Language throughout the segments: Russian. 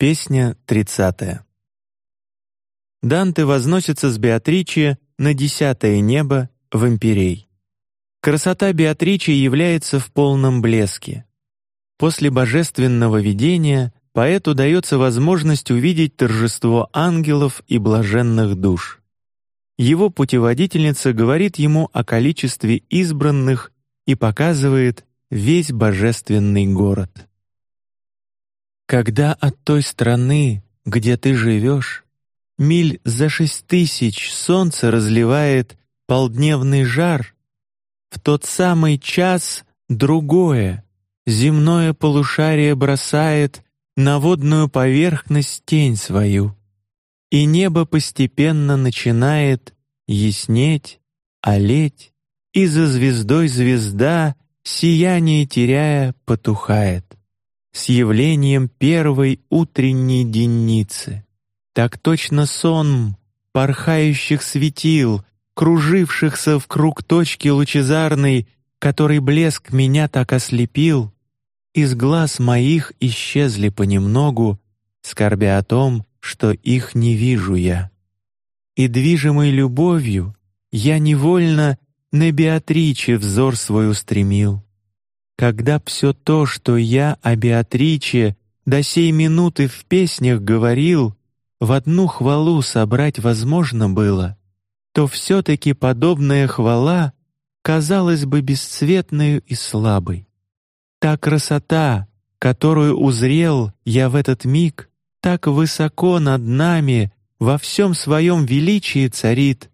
Песня тридцатая. Данте возносится с Беатриче на десятое небо в Имперей. Красота Беатричи является в полном блеске. После божественного видения поэту дается возможность увидеть торжество ангелов и блаженных душ. Его путеводительница говорит ему о количестве избранных и показывает весь божественный город. Когда от той страны, где ты живешь, миль за шесть тысяч солнце разливает полдневный жар, в тот самый час другое земное полушарие бросает на водную поверхность тень свою, и небо постепенно начинает яснеть, олеть, и за звездой звезда сияние теряя потухает с явлением первой утренней денницы. Так точно сон порхающих светил, кружившихся в круг точки лучезарной, который блеск меня так ослепил, из глаз моих исчезли понемногу, скорбя о том, что их не вижу я. И движимой любовью я невольно на Беатриче взор свой устремил когда все то, что я о Беатриче до сей минуты в песнях говорил, в одну хвалу собрать возможно было, то все-таки подобная хвала казалась бы бесцветной и слабой. Та красота, которую узрел я в этот миг, так высоко над нами во всем своем величии царит,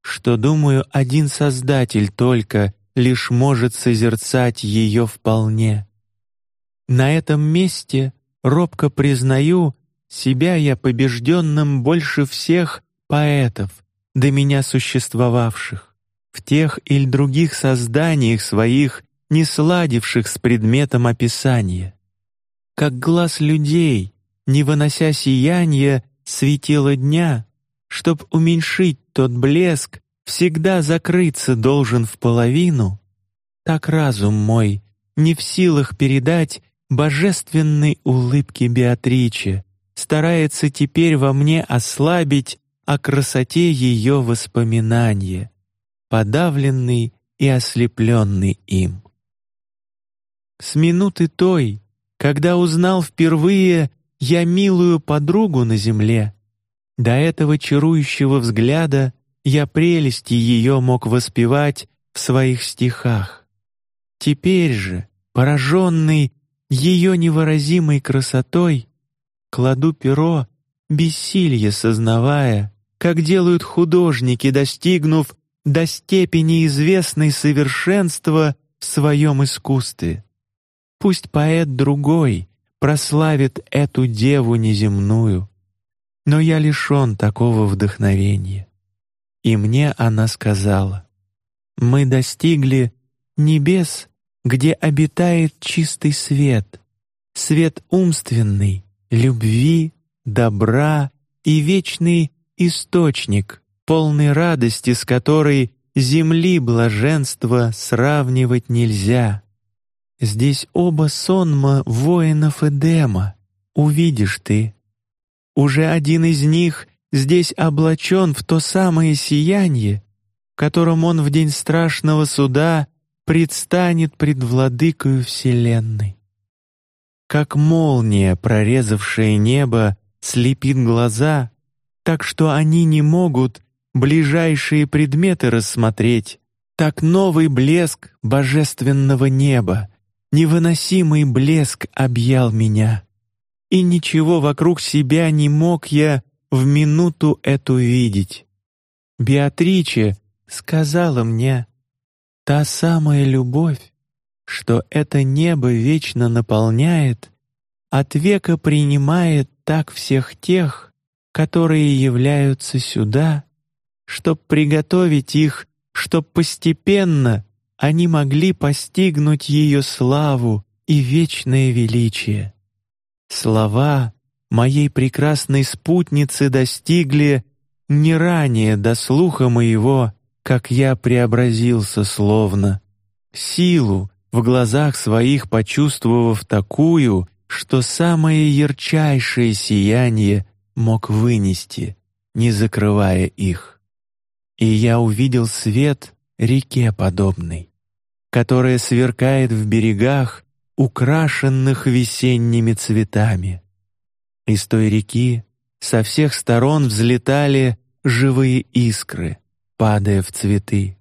что думаю, один Создатель только лишь может созерцать ее вполне. На этом месте робко признаю себя я побежденным больше всех поэтов до меня существовавших в тех или других созданиях своих, не сладивших с предметом описания, как глаз людей, не вынося сияния светила дня, чтоб уменьшить тот блеск, всегда закрыться должен в половину, так разум мой не в силах передать божественной улыбки Беатриче, старается теперь во мне ослабить о красоте ее воспоминания, подавленный и ослепленный им. С минуты той, когда узнал впервые я милую подругу на земле, до этого чарующего взгляда я прелести ее мог воспевать в своих стихах. Теперь же, пораженный ее невыразимой красотой, кладу перо, бессилье сознавая, как делают художники, достигнув до степени известной совершенства в своем искусстве. Пусть поэт другой прославит эту деву неземную, но я лишен такого вдохновения. И мне она сказала: Мы достигли небес, где обитает чистый свет, свет умственный, любви, добра и вечный источник, полный радости, с которой земли блаженства сравнивать нельзя. Здесь оба сонма воинов Эдема, увидишь ты. Уже один из них здесь облачен в то самое сияние, которым он в день страшного суда предстанет пред владыкою вселенной. Как молния, прорезавшая небо, слепит глаза, так что они не могут ближайшие предметы рассмотреть. Так новый блеск божественного неба, невыносимый блеск объял меня, и ничего вокруг себя не мог я в минуту эту видеть. Беатриче сказала мне, та самая любовь, что это небо вечно наполняет, от века принимает так всех тех, которые являются сюда, чтоб приготовить их, чтоб постепенно они могли постигнуть ее славу и вечное величие. Слова моей прекрасной спутницы достигли не ранее до слуха моего, как я преобразился словно силу в глазах своих почувствовав такую, что самое ярчайшее сияние мог вынести, не закрывая их. И я увидел свет реке подобный, которая сверкает в берегах, украшенных весенними цветами. Из той реки со всех сторон взлетали живые искры, падая в цветы,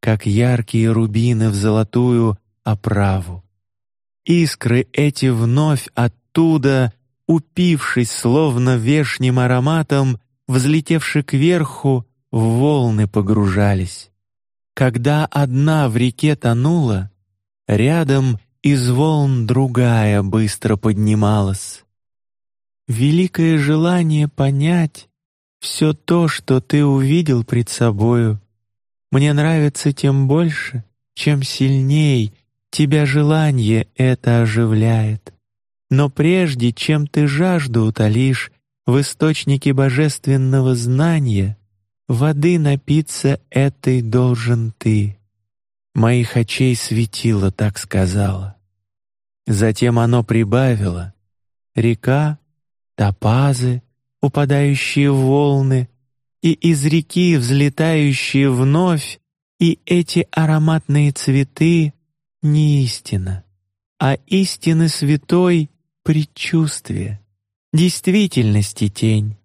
как яркие рубины в золотую оправу. Искры эти вновь оттуда, упившись словно вешним ароматом, взлетевши кверху, в волны погружались. Когда одна в реке тонула, рядом из волн другая быстро поднималась. Великое желание понять все то, что ты увидел пред собою, мне нравится тем больше, чем сильней тебя желание это оживляет. Но прежде чем ты жажду утолишь в источнике божественного знания, воды напиться этой должен ты. Моих очей светило, так сказала. Затем оно прибавило: река, топазы, упадающие волны, и из реки взлетающие вновь, и эти ароматные цветы не истина, а истины святой предчувствие, действительности тень.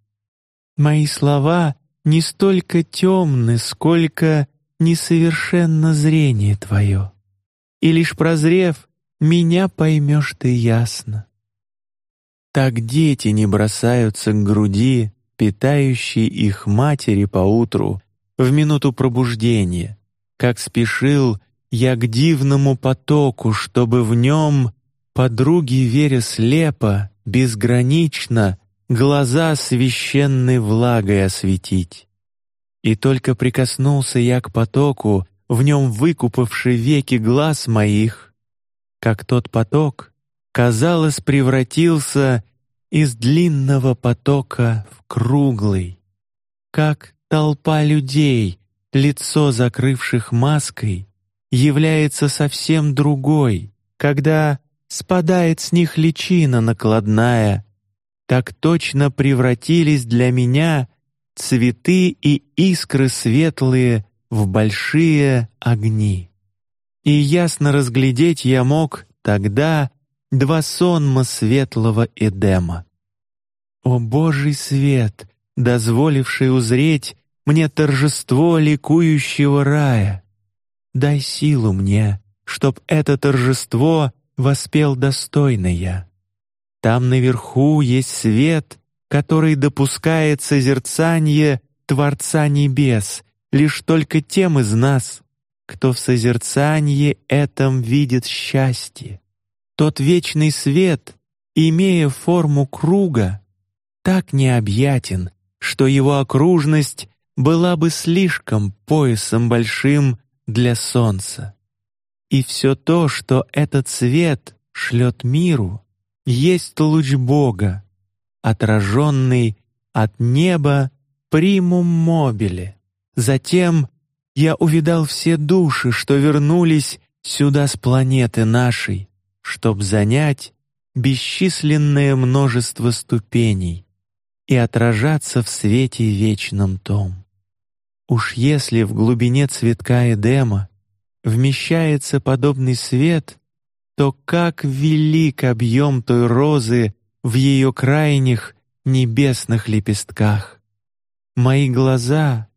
Мои слова не столько темны, сколько несовершенно зрение твое, и лишь прозрев меня поймешь ты ясно. Так дети не бросаются к груди, питающей их матери по утру в минуту пробуждения, как спешил я к дивному потоку, чтобы в нем подруги веря слепо, безгранично глаза священной влагой осветить. И только прикоснулся я к потоку, в нем выкупавший веки глаз моих, как тот поток казалось, превратился из длинного потока в круглый, как толпа людей, лицо закрывших маской, является совсем другой, когда спадает с них личина накладная. Так точно превратились для меня цветы и искры светлые в большие огни. И ясно разглядеть я мог тогда два сонма светлого Эдема. О Божий свет, дозволивший узреть мне торжество ликующего рая, дай силу мне, чтоб это торжество воспел достойно я. Там наверху есть свет, который допускает созерцание Творца небес лишь только тем из нас, кто в созерцании этом видит счастье. Тот вечный свет, имея форму круга, так необъятен, что его окружность была бы слишком поясом большим для солнца. И все то, что этот свет шлет миру, есть луч Бога, отраженный от неба примум мобиле. Затем я увидал все души, что вернулись сюда с планеты нашей, чтоб занять бесчисленное множество ступеней и отражаться в свете вечном том. Уж если в глубине цветка Эдема вмещается подобный свет, то как велик объем той розы в ее крайних небесных лепестках! Мои глаза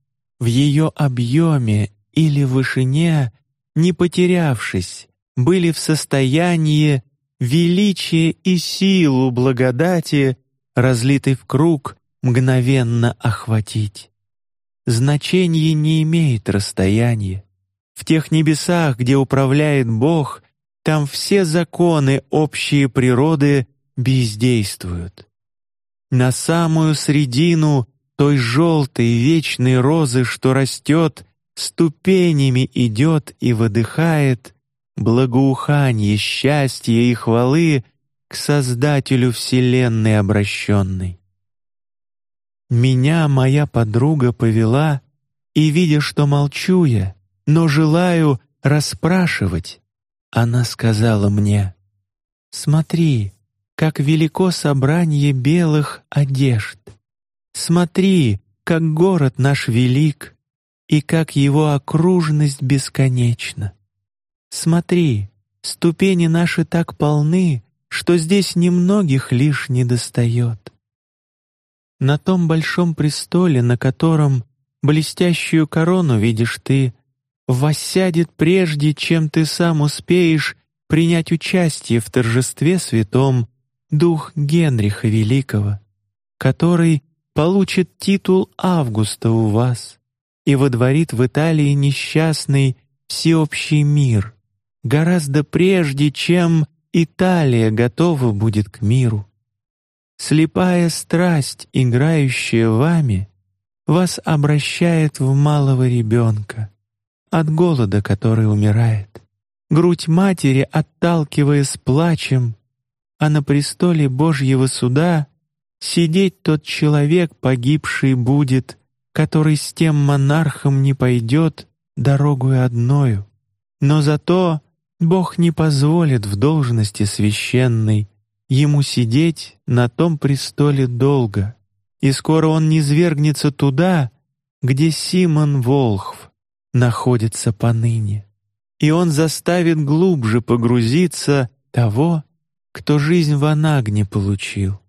в ее объеме или вышине, не потерявшись, были в состоянии величие и силу благодати, разлитой в круг, мгновенно охватить. Значение не имеет расстояние. В тех небесах, где управляет Бог, там все законы общие природы бездействуют. На самую средину той желтой вечной розы, что растет, ступенями идет и выдыхает благоухание счастья и хвалы к Создателю вселенной обращенной. Меня моя подруга повела, и видя, что молчу я, но желаю расспрашивать, она сказала мне: "Смотри, как велико собрание белых одежд. Смотри, как город наш велик, и как его окружность бесконечна. Смотри, ступени наши так полны, что здесь немногих лишь не достает. На том большом престоле, на котором блестящую корону видишь ты, воссядет прежде, чем ты сам успеешь принять участие в торжестве святом дух Генриха Великого, который получит титул Августа у вас и водворит в Италии несчастный всеобщий мир, гораздо прежде, чем Италия готова будет к миру. Слепая страсть, играющая вами, вас обращает в малого ребенка, от голода, который умирает. Грудь матери, отталкивая с плачем, а на престоле Божьего суда сидеть тот человек погибший будет, который с тем монархом не пойдет дорогою одною, но зато Бог не позволит в должности священной ему сидеть на том престоле долго, и скоро он не свергнется туда, где Симон Волхв находится поныне, и он заставит глубже погрузиться того, кто жизнь в анагне получил.